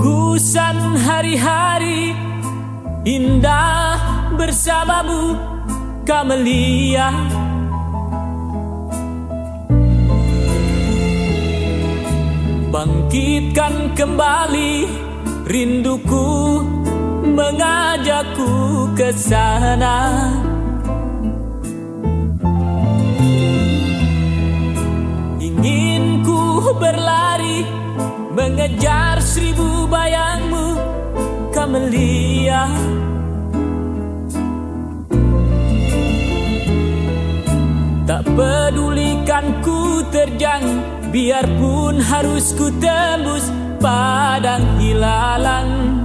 Gugusan hari-hari indah bersamamu Kamelia. Bangkitkan kembali rinduku mengajakku ke sana mengejar seribu bayangmu Kamelia Tak pedulikan ku terjang Biarpun harus ku tembus padang hilalang